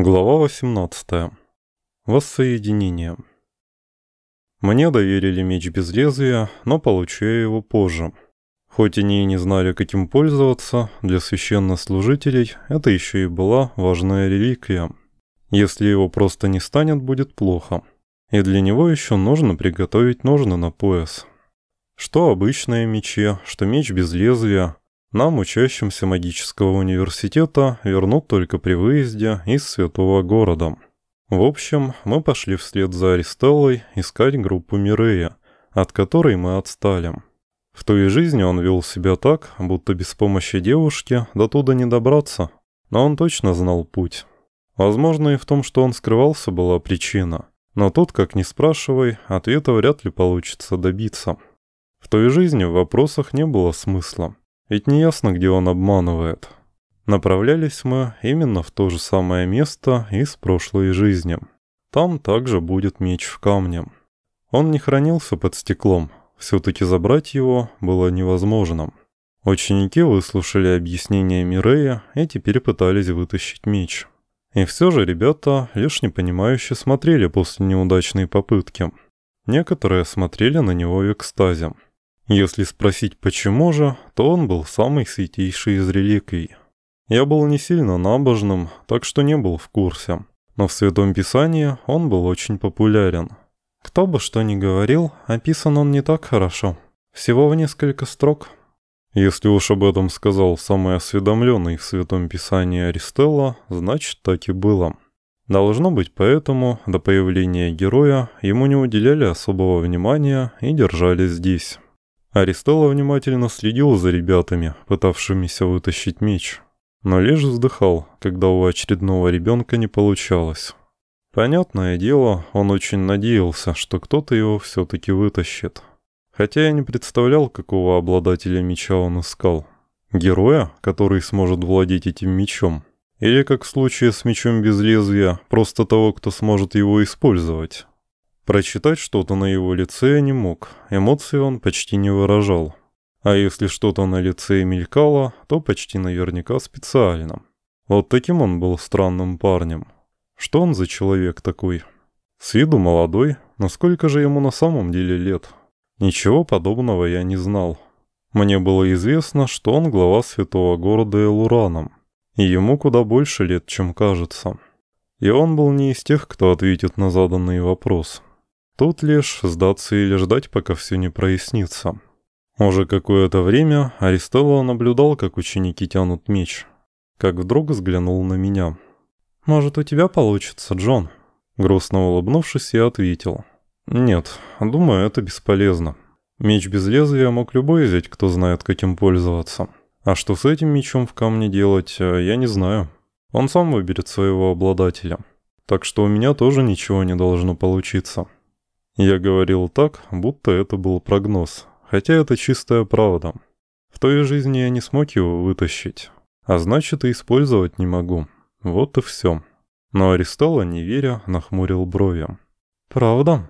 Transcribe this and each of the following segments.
Глава 18. Воссоединение. Мне доверили меч без лезвия, но получу его позже. Хоть они и не знали, каким пользоваться, для священнослужителей это еще и была важная реликвия. Если его просто не станет, будет плохо. И для него еще нужно приготовить ножны на пояс. Что обычные мечи, что меч без лезвия, нам, учащимся магического университета, вернут только при выезде из святого города. В общем, мы пошли вслед за Аристеллой искать группу Мирея, от которой мы отстали. В той жизни он вел себя так, будто без помощи девушки до туда не добраться, но он точно знал путь. Возможно, и в том, что он скрывался, была причина. Но тут, как ни спрашивай, ответа вряд ли получится добиться. В той жизни в вопросах не было смысла. Ведь не ясно, где он обманывает. Направлялись мы именно в то же самое место из прошлой жизни. Там также будет меч в камне. Он не хранился под стеклом, все-таки забрать его было невозможно. Ученики выслушали объяснение Мирея и теперь пытались вытащить меч. И все же ребята лишь непонимающе смотрели после неудачной попытки. Некоторые смотрели на него в экстазе. Если спросить почему же, то он был самый святейший из реликвий. Я был не сильно набожным, так что не был в курсе. Но в Святом Писании он был очень популярен. Кто бы что ни говорил, описан он не так хорошо. Всего в несколько строк. Если уж об этом сказал самый осведомленный в Святом Писании Аристелла, значит так и было. Должно быть поэтому, до появления героя, ему не уделяли особого внимания и держали здесь. Аристелла внимательно следил за ребятами, пытавшимися вытащить меч, но лишь вздыхал, когда у очередного ребенка не получалось. Понятное дело, он очень надеялся, что кто-то его все-таки вытащит. Хотя я не представлял, какого обладателя меча он искал. Героя, который сможет владеть этим мечом. Или, как в случае с мечом без лезвия, просто того, кто сможет его использовать. Прочитать что-то на его лице я не мог, эмоции он почти не выражал. А если что-то на лице мелькало, то почти наверняка специально. Вот таким он был странным парнем. Что он за человек такой? С виду молодой, но сколько же ему на самом деле лет? Ничего подобного я не знал. Мне было известно, что он глава святого города Элураном, и ему куда больше лет, чем кажется. И он был не из тех, кто ответит на заданный вопрос. Тут лишь сдаться или ждать, пока все не прояснится. Уже какое-то время Аристелло наблюдал, как ученики тянут меч. Как вдруг взглянул на меня. «Может, у тебя получится, Джон?» Грустно улыбнувшись, я ответил. «Нет, думаю, это бесполезно. Меч без лезвия мог любой взять, кто знает, каким пользоваться. А что с этим мечом в камне делать, я не знаю. Он сам выберет своего обладателя. Так что у меня тоже ничего не должно получиться». Я говорил так, будто это был прогноз, хотя это чистая правда. В той жизни я не смог его вытащить, а значит и использовать не могу. Вот и все. Но Аристолла, не веря, нахмурил брови. «Правда?»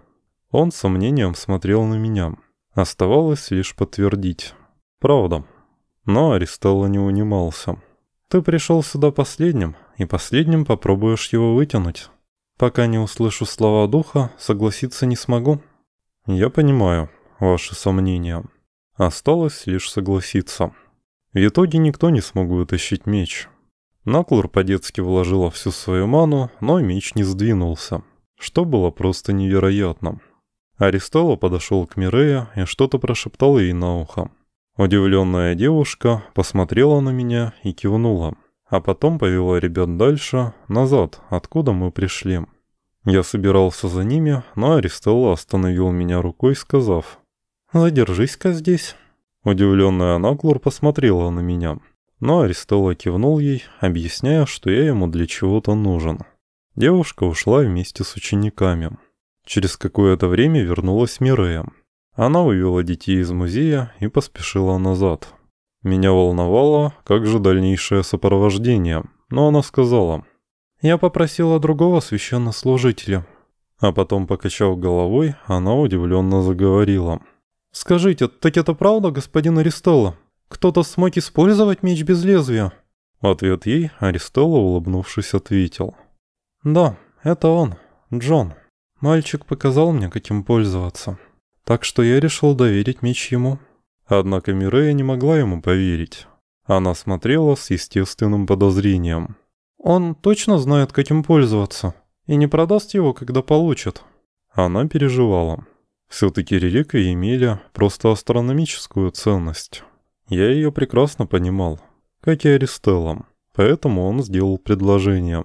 Он с сомнением смотрел на меня. Оставалось лишь подтвердить. «Правда». Но Аристолла не унимался. «Ты пришел сюда последним, и последним попробуешь его вытянуть». Пока не услышу слова духа, согласиться не смогу. Я понимаю ваши сомнения. Осталось лишь согласиться. В итоге никто не смог вытащить меч. Наклор по-детски вложила всю свою ману, но меч не сдвинулся, что было просто невероятно. Аристелла подошел к Мирея и что-то прошептал ей на ухо. Удивленная девушка посмотрела на меня и кивнула а потом повела ребят дальше, назад, откуда мы пришли. Я собирался за ними, но Аристелла остановил меня рукой, сказав «Задержись-ка здесь». Удивленная Наглур посмотрела на меня, но Аристелла кивнул ей, объясняя, что я ему для чего-то нужен. Девушка ушла вместе с учениками. Через какое-то время вернулась Мирея. Она вывела детей из музея и поспешила назад. Меня волновало, как же дальнейшее сопровождение, но она сказала, «Я попросила другого священнослужителя». А потом, покачав головой, она удивленно заговорила. «Скажите, так это правда, господин Аристелло? Кто-то смог использовать меч без лезвия?» В ответ ей Аристелло, улыбнувшись, ответил. «Да, это он, Джон. Мальчик показал мне, каким пользоваться. Так что я решил доверить меч ему». Однако Мирея не могла ему поверить. Она смотрела с естественным подозрением. «Он точно знает, каким пользоваться, и не продаст его, когда получит». Она переживала. Все-таки реликвии имели просто астрономическую ценность. Я ее прекрасно понимал, как и Аристелла, поэтому он сделал предложение.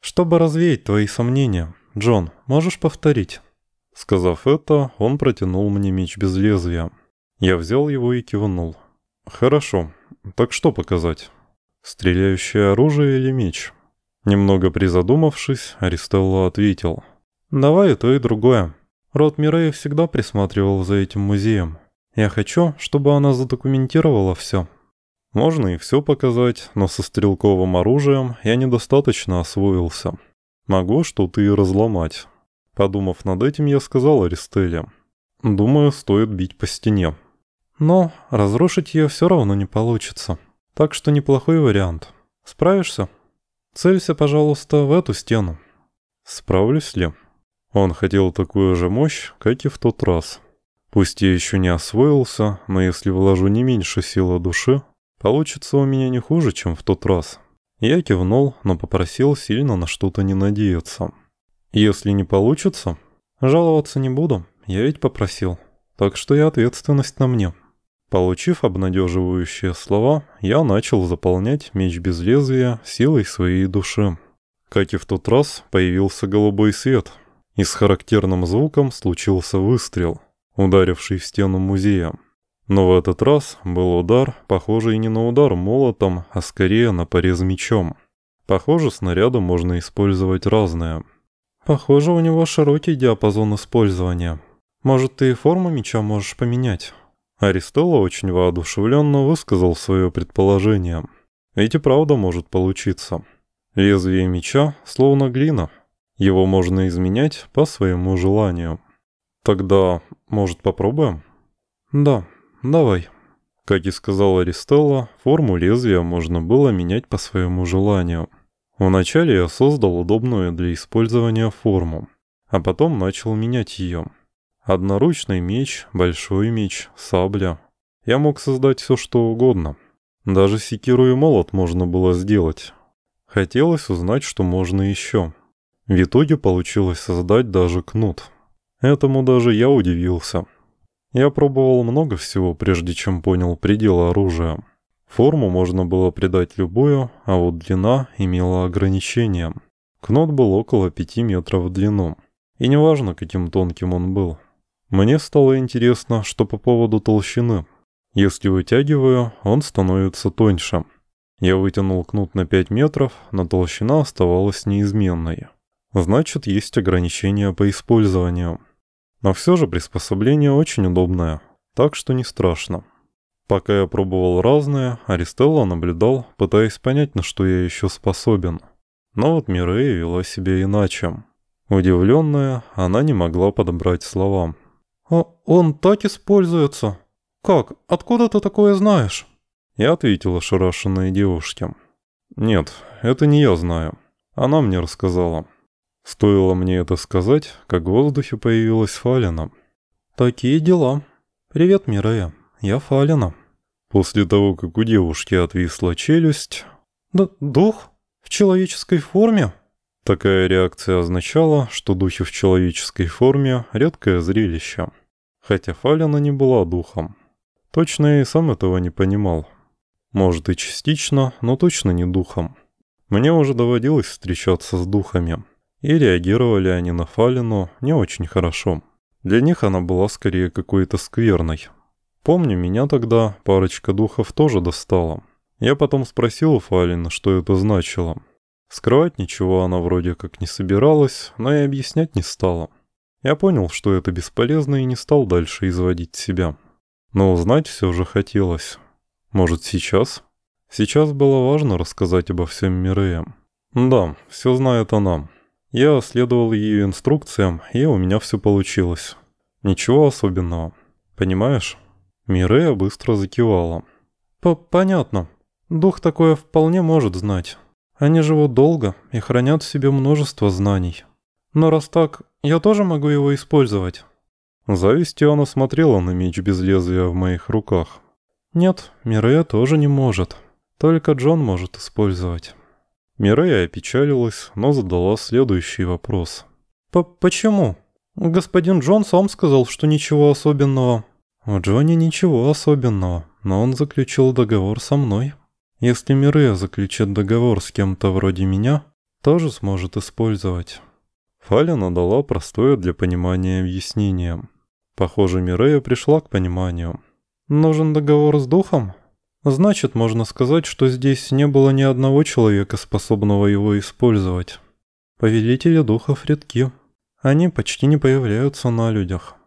«Чтобы развеять твои сомнения, Джон, можешь повторить?» Сказав это, он протянул мне меч без лезвия. Я взял его и кивнул. «Хорошо, так что показать? Стреляющее оружие или меч?» Немного призадумавшись, Аристелло ответил. «Давай и то, и другое. Род Мирея всегда присматривал за этим музеем. Я хочу, чтобы она задокументировала все». Можно и все показать, но со стрелковым оружием я недостаточно освоился. Могу что-то и разломать. Подумав над этим, я сказал Аристелле. Думаю, стоит бить по стене. Но разрушить ее все равно не получится. Так что неплохой вариант. Справишься? Целься, пожалуйста, в эту стену. Справлюсь ли? Он хотел такую же мощь, как и в тот раз. Пусть я еще не освоился, но если вложу не меньше силы души, получится у меня не хуже, чем в тот раз. Я кивнул, но попросил сильно на что-то не надеяться. Если не получится, жаловаться не буду, я ведь попросил. Так что и ответственность на мне. Получив обнадеживающие слова, я начал заполнять меч без лезвия силой своей души. Как и в тот раз, появился голубой свет, и с характерным звуком случился выстрел, ударивший в стену музея. Но в этот раз был удар, похожий не на удар молотом, а скорее на порез мечом. Похоже, снаряды можно использовать разные. Похоже, у него широкий диапазон использования. Может, ты и форму меча можешь поменять? Аристола очень воодушевленно высказал свое предположение. Ведь и правда может получиться. Лезвие меча словно глина. Его можно изменять по своему желанию. Тогда, может, попробуем? Да, давай. Как и сказал Аристелла, форму лезвия можно было менять по своему желанию. Вначале я создал удобную для использования форму, а потом начал менять ее. Одноручный меч, большой меч, сабля. Я мог создать все что угодно. Даже секиру и молот можно было сделать. Хотелось узнать, что можно еще. В итоге получилось создать даже кнут. Этому даже я удивился. Я пробовал много всего, прежде чем понял пределы оружия. Форму можно было придать любую, а вот длина имела ограничения. Кнут был около 5 метров в длину. И неважно, каким тонким он был. Мне стало интересно, что по поводу толщины. Если вытягиваю, он становится тоньше. Я вытянул кнут на 5 метров, но толщина оставалась неизменной. Значит, есть ограничения по использованию. Но все же приспособление очень удобное, так что не страшно. Пока я пробовал разное, Аристелла наблюдал, пытаясь понять, на что я еще способен. Но вот Мирея вела себя иначе. Удивленная, она не могла подобрать слова. «А он так используется? Как? Откуда ты такое знаешь?» Я ответил ошарашенной девушке. «Нет, это не я знаю. Она мне рассказала». Стоило мне это сказать, как в воздухе появилась Фалина. «Такие дела. Привет, Мирея. Я Фалина». После того, как у девушки отвисла челюсть... «Да дух? В человеческой форме?» Такая реакция означала, что духи в человеческой форме – редкое зрелище. Хотя Фалина не была духом. Точно я и сам этого не понимал. Может и частично, но точно не духом. Мне уже доводилось встречаться с духами. И реагировали они на Фалину не очень хорошо. Для них она была скорее какой-то скверной. Помню, меня тогда парочка духов тоже достала. Я потом спросил у Фалины, что это значило. Скрывать ничего она вроде как не собиралась, но и объяснять не стала. Я понял, что это бесполезно и не стал дальше изводить себя. Но узнать все же хотелось. Может, сейчас? Сейчас было важно рассказать обо всем Мирея. Да, все знает она. Я следовал ее инструкциям, и у меня все получилось. Ничего особенного. Понимаешь? Мирея быстро закивала. П «Понятно. Дух такое вполне может знать. Они живут долго и хранят в себе множество знаний. Но раз так, я тоже могу его использовать. Завистью она смотрела на меч без лезвия в моих руках. Нет, Мирея тоже не может. Только Джон может использовать. Мирея опечалилась, но задала следующий вопрос. П «Почему? Господин Джон сам сказал, что ничего особенного». «У Джонни ничего особенного, но он заключил договор со мной. Если Мирея заключит договор с кем-то вроде меня, тоже сможет использовать». Фалина дала простое для понимания объяснение. Похоже, Мирея пришла к пониманию. «Нужен договор с духом?» Значит, можно сказать, что здесь не было ни одного человека, способного его использовать. Повелители духов редки. Они почти не появляются на людях.